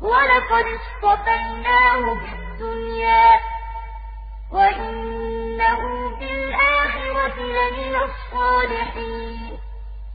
ولقد اصطفيناه في الدنيا وإنه في الآخرة لمن الصالحين.